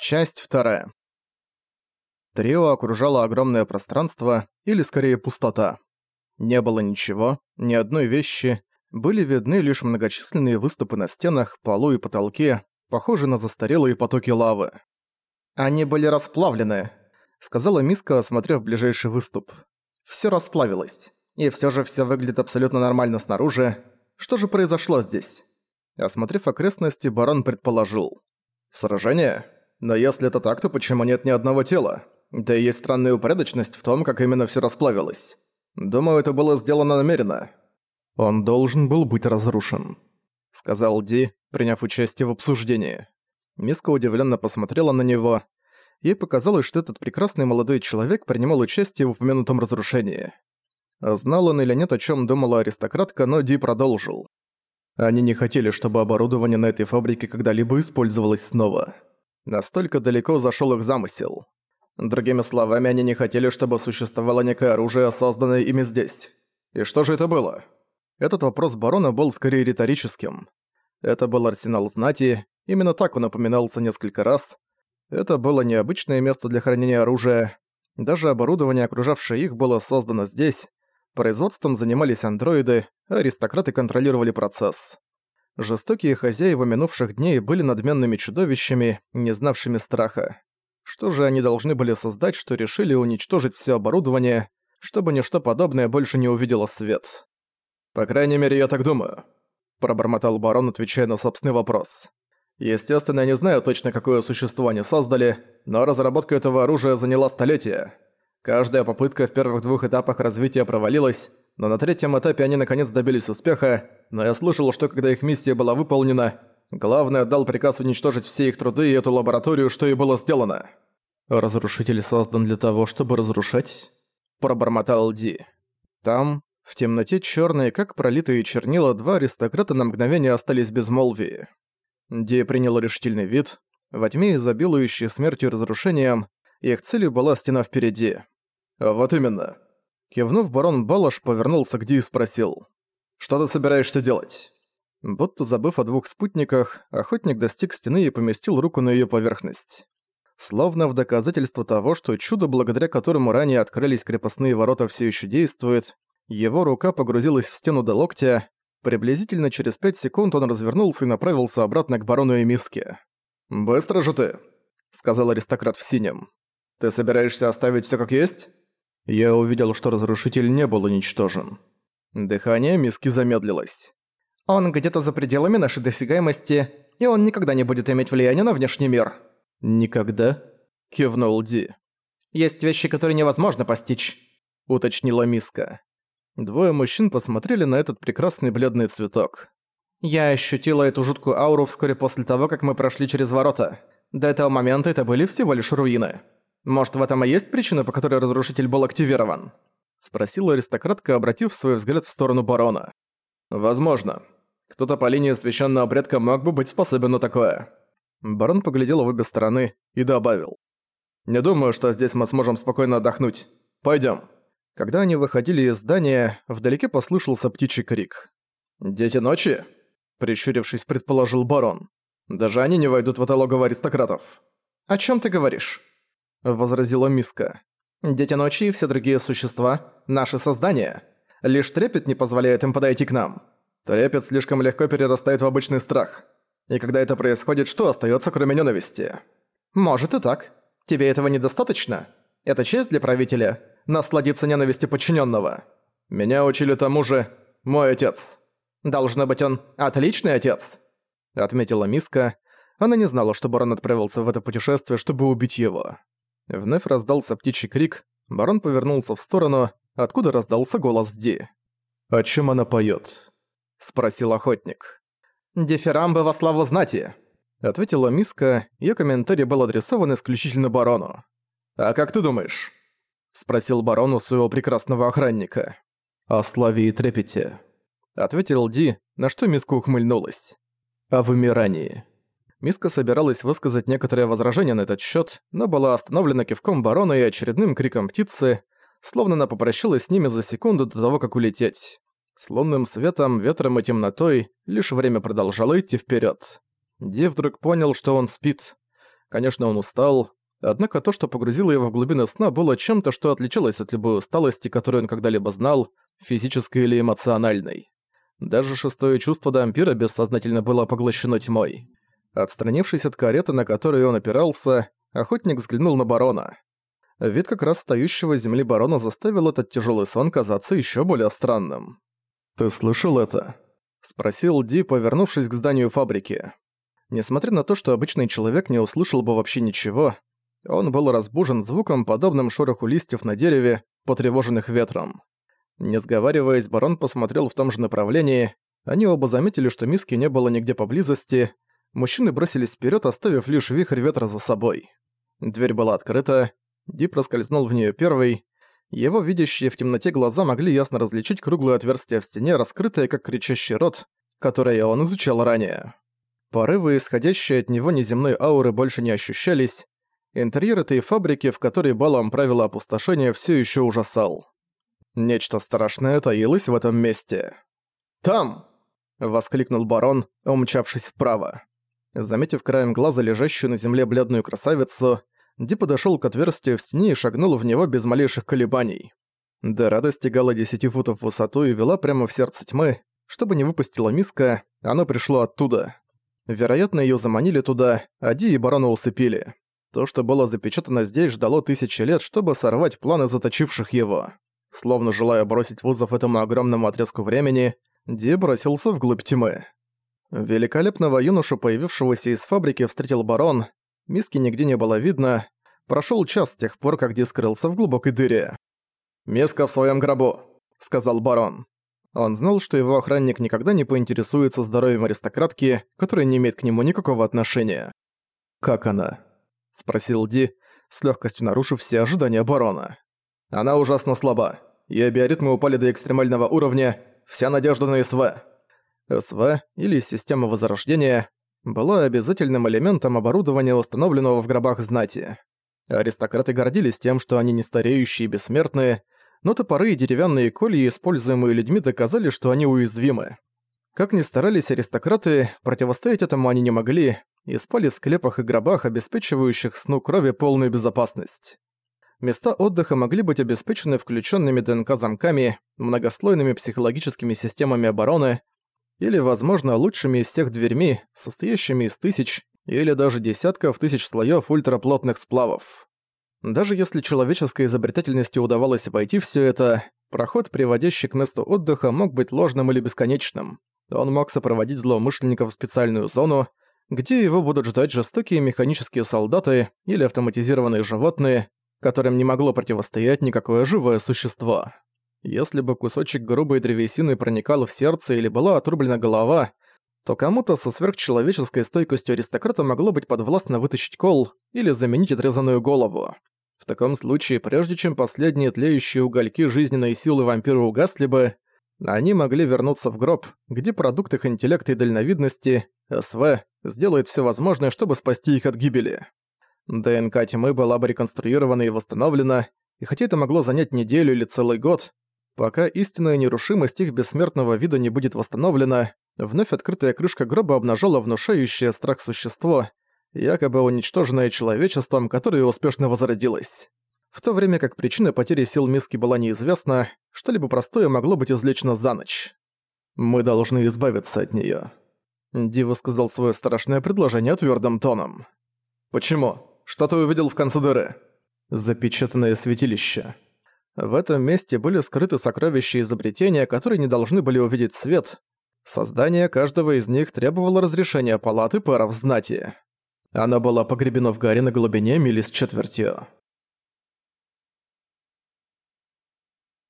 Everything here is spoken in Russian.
Часть вторая. Трио окружало огромное пространство, или скорее пустота. Не было ничего, ни одной вещи, были видны лишь многочисленные выступы на стенах, полу и потолке, похожие на застарелые потоки лавы. «Они были расплавлены», — сказала Миска, осмотрев ближайший выступ. «Всё расплавилось. И всё же всё выглядит абсолютно нормально снаружи. Что же произошло здесь?» Осмотрев окрестности, барон предположил. «Сражение?» Но если это так, то почему нет ни одного тела? Да и есть странная упорядоченность в том, как именно всё расплавилось. Думаю, это было сделано намеренно. Он должен был быть разрушен, сказал Ди, приняв участие в обсуждении. Миска удивленно посмотрела на него. Ей показалось, что этот прекрасный молодой человек принимал участие в упомянутом разрушении. Знал он или нет, о чем думала аристократка, но Ди продолжил. Они не хотели, чтобы оборудование на этой фабрике когда-либо использовалось снова. Настолько далеко зашел их замысел. Другими словами, они не хотели, чтобы существовало некое оружие, созданное ими здесь. И что же это было? Этот вопрос барона был скорее риторическим. Это был арсенал знати, именно так он упоминался несколько раз. Это было необычное место для хранения оружия. Даже оборудование, окружавшее их, было создано здесь. Производством занимались андроиды, аристократы контролировали процесс. Жестокие хозяева минувших дней были надменными чудовищами, не знавшими страха. Что же они должны были создать, что решили уничтожить все оборудование, чтобы ничто подобное больше не увидело свет? «По крайней мере, я так думаю», — пробормотал барон, отвечая на собственный вопрос. «Естественно, я не знаю точно, какое существо они создали, но разработка этого оружия заняла столетия. Каждая попытка в первых двух этапах развития провалилась, но на третьем этапе они наконец добились успеха, но я слышал, что когда их миссия была выполнена, главный отдал приказ уничтожить все их труды и эту лабораторию, что и было сделано. «Разрушитель создан для того, чтобы разрушать?» – пробормотал Ди. Там, в темноте черные, как пролитые чернила, два аристократа на мгновение остались безмолвии. Ди принял решительный вид. Во тьме, изобилующей смертью и разрушением, их целью была стена впереди. «Вот именно», Кивнув, барон Балаш повернулся к Ди и спросил. «Что ты собираешься делать?» Будто забыв о двух спутниках, охотник достиг стены и поместил руку на её поверхность. Словно в доказательство того, что чудо, благодаря которому ранее открылись крепостные ворота, всё ещё действует, его рука погрузилась в стену до локтя. Приблизительно через пять секунд он развернулся и направился обратно к барону и миске. «Быстро же ты!» — сказал аристократ в синем. «Ты собираешься оставить всё как есть?» Я увидел, что разрушитель не был уничтожен. Дыхание миски замедлилось. «Он где-то за пределами нашей досягаемости, и он никогда не будет иметь влияния на внешний мир». «Никогда?» – кивнул Ди. «Есть вещи, которые невозможно постичь», – уточнила миска. Двое мужчин посмотрели на этот прекрасный бледный цветок. «Я ощутила эту жуткую ауру вскоре после того, как мы прошли через ворота. До этого момента это были всего лишь руины». Может, в этом и есть причина, по которой разрушитель был активирован?» Спросила аристократка, обратив свой взгляд в сторону барона. «Возможно. Кто-то по линии священного предка мог бы быть способен на такое». Барон поглядел в обе стороны и добавил. «Не думаю, что здесь мы сможем спокойно отдохнуть. Пойдем. Когда они выходили из здания, вдалеке послышался птичий крик. «Дети ночи?» Прищурившись, предположил барон. «Даже они не войдут в это логово аристократов». «О чем ты говоришь?» — возразила Миска. «Дети ночи и все другие существа — наши создания. Лишь трепет не позволяет им подойти к нам. Трепет слишком легко перерастает в обычный страх. И когда это происходит, что остается, кроме ненависти?» «Может и так. Тебе этого недостаточно? Это честь для правителя — насладиться ненавистью подчиненного. Меня учили тому же мой отец. Должно быть, он отличный отец», — отметила Миска. Она не знала, что Барон отправился в это путешествие, чтобы убить его. Вновь раздался птичий крик, барон повернулся в сторону, откуда раздался голос Ди. «О чем она поет? спросил охотник. «Дифирамбы во славу знати», — ответила Миска, её комментарий был адресован исключительно барону. «А как ты думаешь?» — спросил барон у своего прекрасного охранника. «О славе и трепете», — ответил Ди, на что Миска ухмыльнулась. «О вымирании». Миска собиралась высказать некоторые возражения на этот счет, но была остановлена кивком барона и очередным криком птицы, словно она попрощалась с ними за секунду до того, как улететь. С лунным светом, ветром и темнотой лишь время продолжало идти вперед. Ди вдруг понял, что он спит. Конечно, он устал, однако то, что погрузило его в глубины сна, было чем-то, что отличалось от любой усталости, которую он когда-либо знал, физической или эмоциональной. Даже шестое чувство Дампира бессознательно было поглощено тьмой. Отстранившись от кареты, на которой он опирался, охотник взглянул на барона. Вид как раз встающего с земли барона заставил этот тяжелый сон казаться еще более странным. «Ты слышал это?» — спросил Ди, повернувшись к зданию фабрики. Несмотря на то, что обычный человек не услышал бы вообще ничего, он был разбужен звуком, подобным шороху листьев на дереве, потревоженных ветром. Не сговариваясь, барон посмотрел в том же направлении. Они оба заметили, что миски не было нигде поблизости. Мужчины бросились вперед, оставив лишь вихрь ветра за собой. Дверь была открыта. Ди проскользнул в нее первый. Его видящие в темноте глаза могли ясно различить круглое отверстие в стене, раскрытое как кричащий рот, которое он изучал ранее. Порывы, исходящие от него неземной ауры, больше не ощущались. Интерьер этой фабрики, в которой балом правило опустошения, все еще ужасал. Нечто страшное таилось в этом месте. «Там!» — воскликнул барон, умчавшись вправо. Заметив краем глаза лежащую на земле бледную красавицу, Ди подошёл к отверстию в стене и шагнул в него без малейших колебаний. Дыра достигала 10 футов в высоту и вела прямо в сердце тьмы. Чтобы не выпустила миска, оно пришло оттуда. Вероятно, её заманили туда, а Ди и барона усыпили. То, что было запечатано здесь, ждало тысячи лет, чтобы сорвать планы заточивших его. Словно желая бросить вызов этому огромному отрезку времени, Ди бросился вглубь тьмы. Великолепного юношу, появившегося из фабрики, встретил барон. Миски нигде не было видно. Прошел час с тех пор, как Ди скрылся в глубокой дыре. «Миска в своем гробу», — сказал барон. Он знал, что его охранник никогда не поинтересуется здоровьем аристократки, которая не имеет к нему никакого отношения. «Как она?» — спросил Ди, с легкостью нарушив все ожидания барона. Она ужасно слаба. Её биоритмы упали до экстремального уровня. Вся надежда на СВ. СВ, или система возрождения, была обязательным элементом оборудования, установленного в гробах знати. Аристократы гордились тем, что они не стареющие и бессмертные, но топоры и деревянные колья, используемые людьми, доказали, что они уязвимы. Как ни старались аристократы, противостоять этому они не могли и спали в склепах и гробах, обеспечивающих сну крови полную безопасность. Места отдыха могли быть обеспечены включенными ДНК-замками, многослойными психологическими системами обороны или, возможно, лучшими из всех дверьми, состоящими из тысяч или даже десятков тысяч слоев ультраплотных сплавов. Даже если человеческой изобретательности удавалось обойти все это, проход, приводящий к месту отдыха, мог быть ложным или бесконечным. Он мог сопроводить злоумышленников в специальную зону, где его будут ждать жестокие механические солдаты или автоматизированные животные, которым не могло противостоять никакое живое существо. Если бы кусочек грубой древесины проникал в сердце или была отрублена голова, то кому-то со сверхчеловеческой стойкостью аристократа могло быть подвластно вытащить кол или заменить отрезанную голову. В таком случае, прежде чем последние тлеющие угольки жизненной силы вампира угасли бы, они могли вернуться в гроб, где продукт их интеллекта и дальновидности, СВ, сделает все возможное, чтобы спасти их от гибели. ДНК тьмы была бы реконструирована и восстановлена, и хотя это могло занять неделю или целый год, пока истинная нерушимость их бессмертного вида не будет восстановлена, вновь открытая крышка гроба обнажала внушающее страх существо, якобы уничтоженное человечеством, которое успешно возродилось. В то время как причина потери сил миски была неизвестна, что-либо простое могло быть излечено за ночь. «Мы должны избавиться от неё». Дива сказал свое страшное предложение твердым тоном. «Почему?» Что ты увидел в конце дыры?» Запечатанное святилище. В этом месте были скрыты сокровища изобретения, которые не должны были увидеть свет. Создание каждого из них требовало разрешения палаты пэров знати. Она была погребена в горе на глубине мили с четвертью.